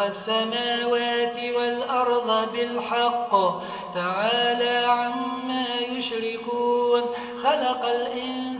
خلق السماوات والأرض بالحق. تعالى عما يشركون. خلق الإنسان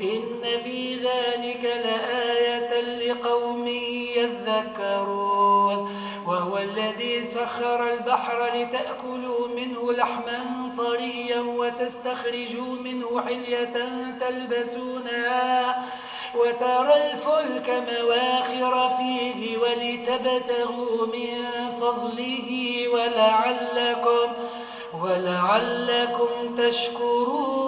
إن في ذلك لآية لقوم يذكرون. وهو الذي سخر البحر لتأكلوا منه لحما طريا وتستخرجوا منه حلية تلبسونها وترى الفلك مواخر فيه ولتبتغوا من فضله ولعلكم, ولعلكم تشكرون.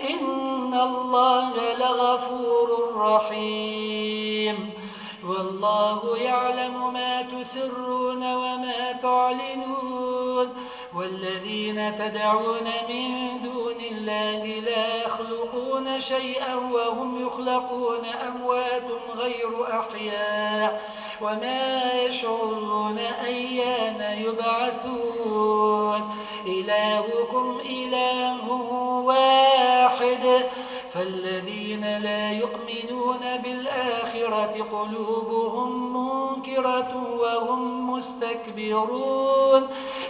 إن الله لغفور رحيم. والله يعلم ما تسرون وما تعلنون. والذين تدعون من دون الله لا يخلقون شيئا وهم يخلقون أموات غير أحياء وما يشعرون أيان يبعثون إلهكم إله واحد فالذين لا يؤمنون بالآخرة قلوبهم منكرة وهم مستكبرون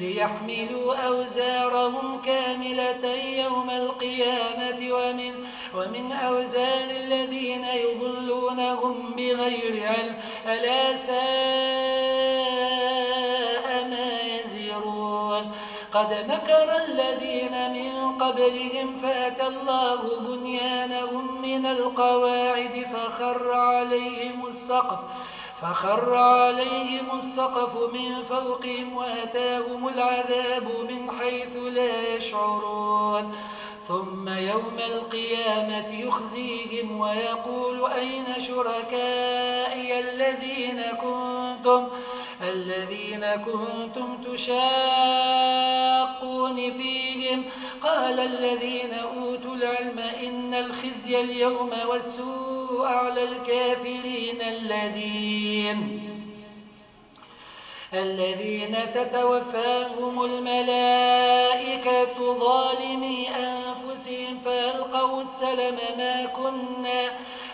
ليحملوا أوزارهم كاملة يوم القيامة ومن, ومن أوزار الذين يضلونهم بغير علم. ألا ساء ما يزرون. قد مكر الذين من قبلهم فأتى الله بنيانهم من القواعد فخر عليهم السقف. فخر عليهم السقف من فوقهم وأتاهم العذاب من حيث لا يشعرون. ثم يوم القيامة يخزيهم ويقول أين شركائي الذين كنتم؟ الذين كنتم تشاقون فيهم قال الذين أوتوا العلم إن الخزي اليوم والسوء على الكافرين الذين الذين تتوفاهم الملائكة ظالمي أنفسهم فألقوا السلم ما كنا,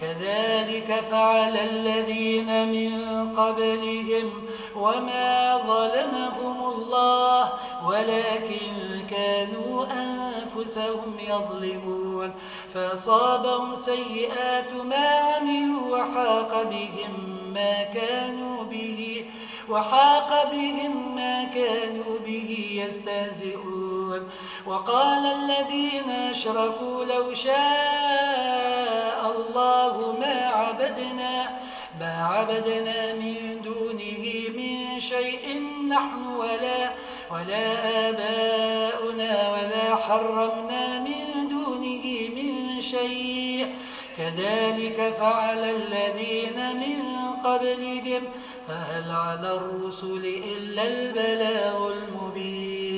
كذلك فعل الذين من قبلهم وما ظلمهم الله ولكن كانوا أنفسهم يظلمون. فأصابهم سيئات ما عملوا وحاق بهم ما كانوا به وحاق بهم ما كانوا به يستهزئون. وقال الذين اشركوا لو شاء الله ما عبدنا ما عبدنا من دونه من شيء نحن ولا ولا آباؤنا ولا حرمنا من دونه من شيء. كذلك فعل الذين من قبلهم فهل على الرسل إلا البلاغ المبين؟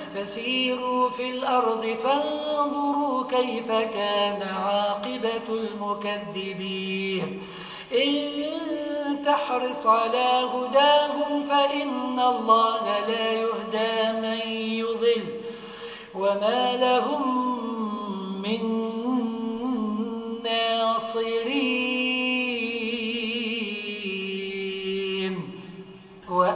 فسيروا في الأرض فانظروا كيف كان عاقبة المكذبين. إن تحرص على هداهم فإن الله لا يهدى من يضل. وما لهم من ناصرين.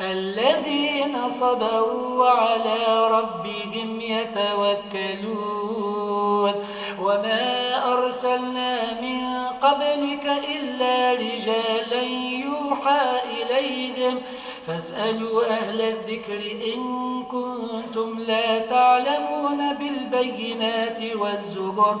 الذين صبروا وعلى ربهم يتوكلون وما أرسلنا من قبلك إلا رجالا يوحى إليهم فاسألوا أهل الذكر إن كنتم لا تعلمون بالبينات والزبر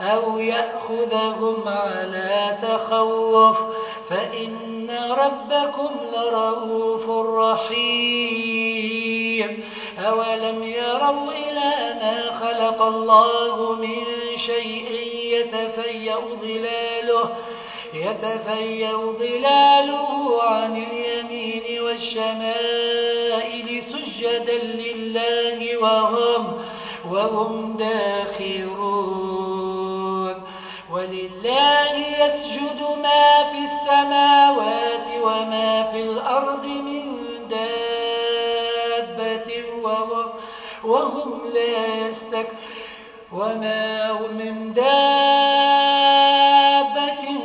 أو يأخذهم على تخوف فإن ربكم لرؤوف رحيم أولم يروا إلى ما خلق الله من شيء يتفيا ظلاله يتفيا ظلاله عن اليمين والشمائل سجدا لله وهم, وهم داخرون ولله يسجد ما في السماوات وما في الأرض من دابة وهم لا يستك وما هم من دابة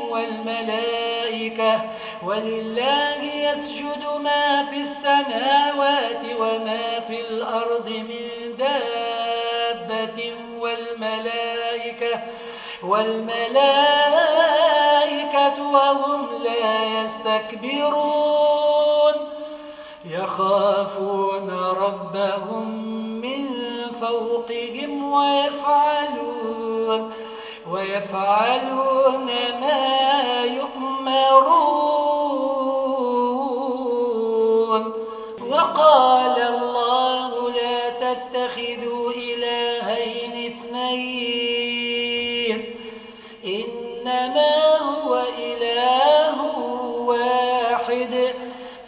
والملائكة. ولله يسجد ما في السماوات وما في الأرض من دابة والملائكة. والملائكة وهم لا يستكبرون. يخافون ربهم من فوقهم ويفعلون ويفعلون ما يؤمرون. وقال الله لا تتخذوا إلهين اثنين. إنما هو إله واحد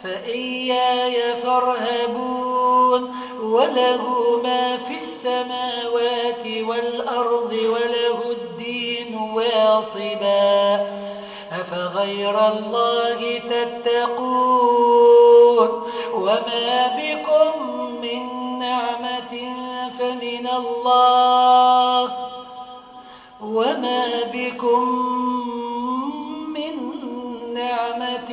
فإياي فارهبون وله ما في السماوات والأرض وله الدين واصبا. أفغير الله تتقون؟ وما بكم من نعمة فمن الله. وما بكم من نعمة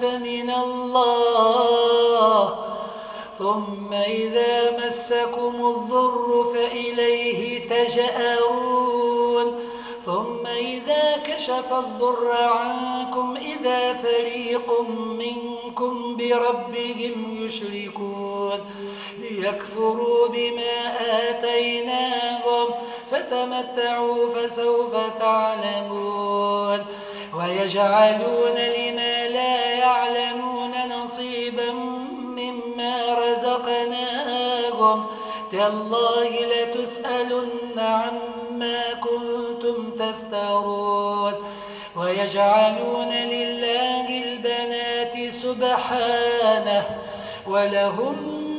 فمن الله ثم إذا مسكم الضر فإليه تجارون ثم إذا كشف الضر عنكم إذا فريق منكم بربهم يشركون ليكفروا بما آتيناهم فتمتعوا فسوف تعلمون. ويجعلون لما لا يعلمون نصيبا مما رزقناهم. تالله لتسألن عما كنتم تفترون. ويجعلون لله البنات سبحانه ولهم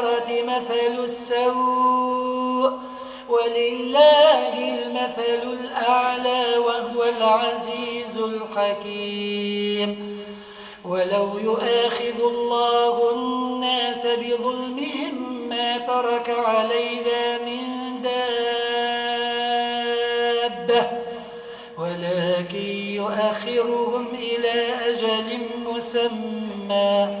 بالآخرة مثل السوء ولله المثل الأعلى وهو العزيز الحكيم. ولو يؤاخذ الله الناس بظلمهم ما ترك عليها من دابة ولكن يؤخرهم إلى أجل مسمى.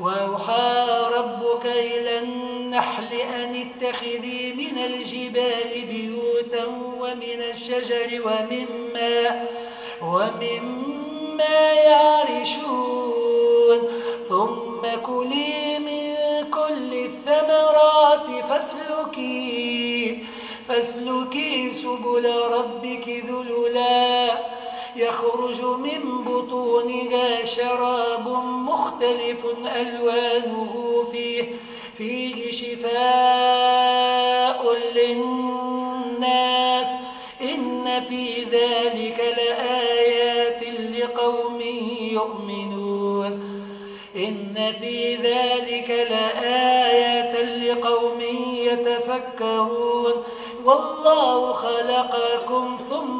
وأوحى ربك إلى النحل أن اتخذي من الجبال بيوتا ومن الشجر ومما, ومما يعرشون. ثم كلي من كل الثمرات فاسلكي, فاسلكي سبل ربك ذللا. يخرج من بطونها شراب مختلف ألوانه فيه, فيه شفاء للناس. إن في ذلك لآيات لقوم يؤمنون. إن في ذلك لآية لقوم يتفكرون. والله خلقكم ثم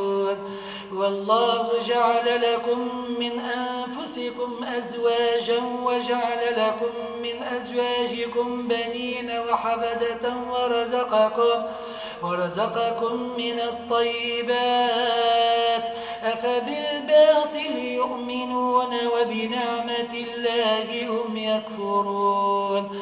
والله جعل لكم من أنفسكم أزواجا وجعل لكم من أزواجكم بنين وحفدة ورزقكم, ورزقكم من الطيبات أفبالباطل يؤمنون وبنعمة الله هم يكفرون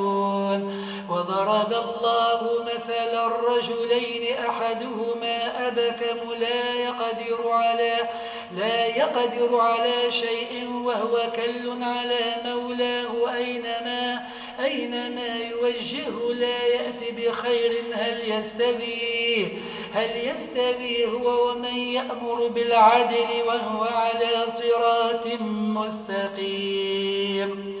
وضرب الله مثل الرجلين أحدهما أبكم لا يقدر على لا يقدر على شيء وهو كل على مولاه أينما, أينما يوجهه لا يأتي بخير. هل يستوي هل يستوي هو ومن يأمر بالعدل وهو على صراط مستقيم؟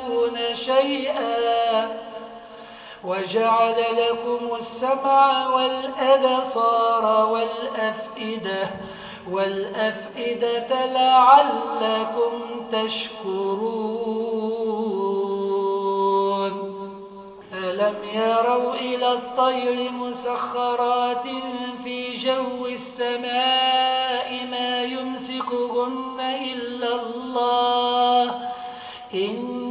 شيئا وجعل لكم السمع والأبصار والأفئدة والأفئدة لعلكم تشكرون. ألم يروا إلى الطير مسخرات في جو السماء ما يمسكهن إلا الله إن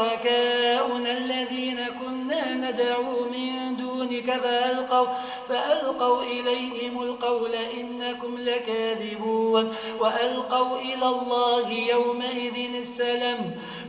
شركاؤنا الذين كنا ندعو من دونك فألقوا, فألقوا إليهم القول إنكم لكاذبون وألقوا إلى الله يومئذ السلم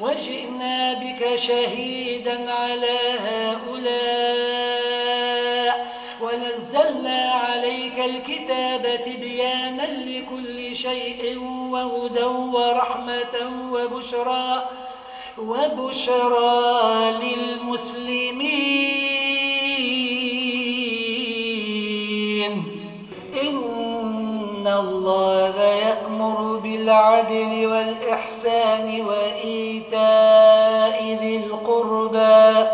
وجئنا بك شهيدا على هؤلاء ونزلنا عليك الكتاب تبيانا لكل شيء وهدى ورحمة وبشرى وبشرى للمسلمين. بالعدل والإحسان وإيتاء ذي القربى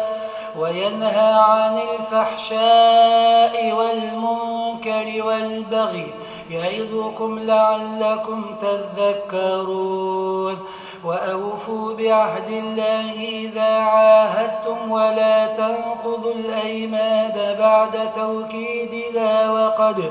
وينهى عن الفحشاء والمنكر والبغي يعظكم لعلكم تذكرون وأوفوا بعهد الله إذا عاهدتم ولا تنقضوا الأيمان بعد توكيدها وقد,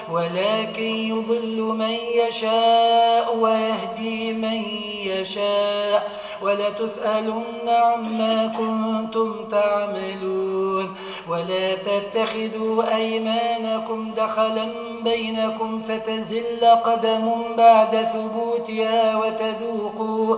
ولكن يضل من يشاء ويهدي من يشاء. ولتسألن عما كنتم تعملون. ولا تتخذوا أيمانكم دخلا بينكم فتزل قدم بعد ثبوتها وتذوقوا,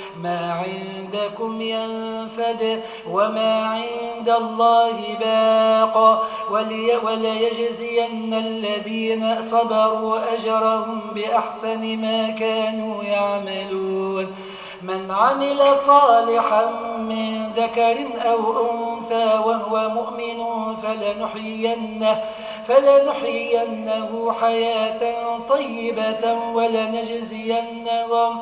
ما عندكم ينفد وما عند الله باق. وليجزين الذين صبروا أجرهم بأحسن ما كانوا يعملون. من عمل صالحا من ذكر أو أنثى وهو مؤمن فلنحيينه, فلنحيينه حياة طيبة ولنجزينهم,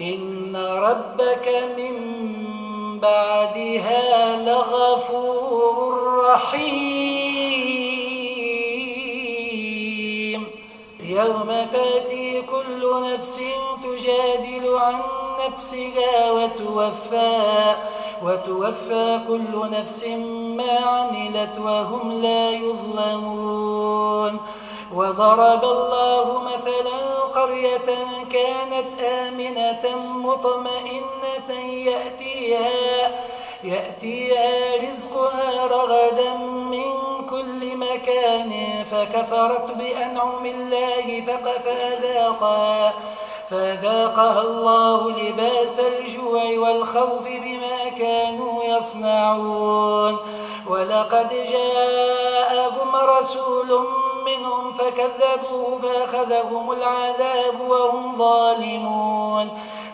إن ربك من بعدها لغفور رحيم يوم تاتي كل نفس تجادل عن نفسها وتوفى, وتوفى كل نفس ما عملت وهم لا يظلمون وضرب الله مثلا قرية كانت آمنة مطمئنة يأتيها, يأتيها رزقها رغدا من كل مكان فكفرت بأنعم الله فذاقها, فذاقها الله لباس الجوع والخوف بما كانوا يصنعون. ولقد جاءهم رسول منهم فكذبوه فأخذهم العذاب وهم ظالمون.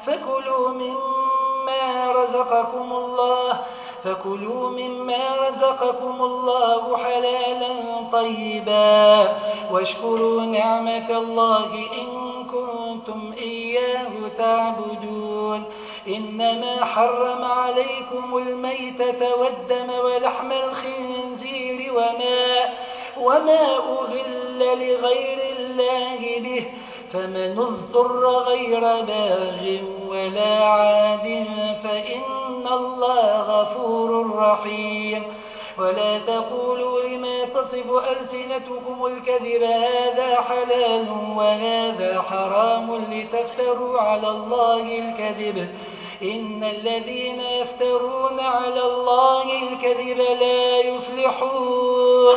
فكلوا مما رزقكم الله فكلوا مما رزقكم الله حلالا طيبا. واشكروا نعمة الله إن كنتم إياه تعبدون. إنما حرم عليكم الميتة والدم ولحم الخنزير وما, وما أهل لغير الله به فمن اضطر غير باغ ولا عاد فإن الله غفور رحيم ولا تقولوا لما تصف ألسنتكم الكذب هذا حلال وهذا حرام لتفتروا على الله الكذب إن الذين يفترون على الله الكذب لا يفلحون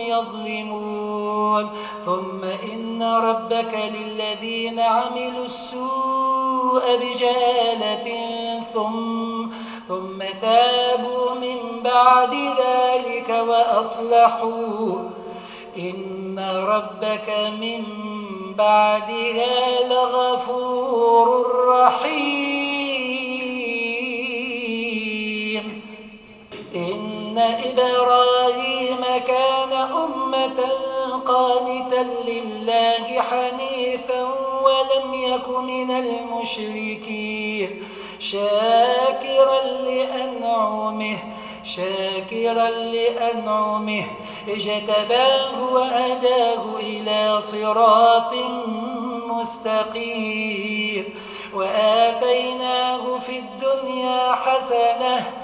يظلمون. ثم إن ربك للذين عملوا السوء بجالة ثم, ثم تابوا من بعد ذلك وأصلحوا. إن ربك من بعدها لغفور رحيم. إن إبراهيم كان أمة قانتا لله حنيفا ولم يك من المشركين. شاكرا لأنعمه شاكرا لأنعمه اجتباه وهداه إلى صراط مستقيم. وآتيناه في الدنيا حسنة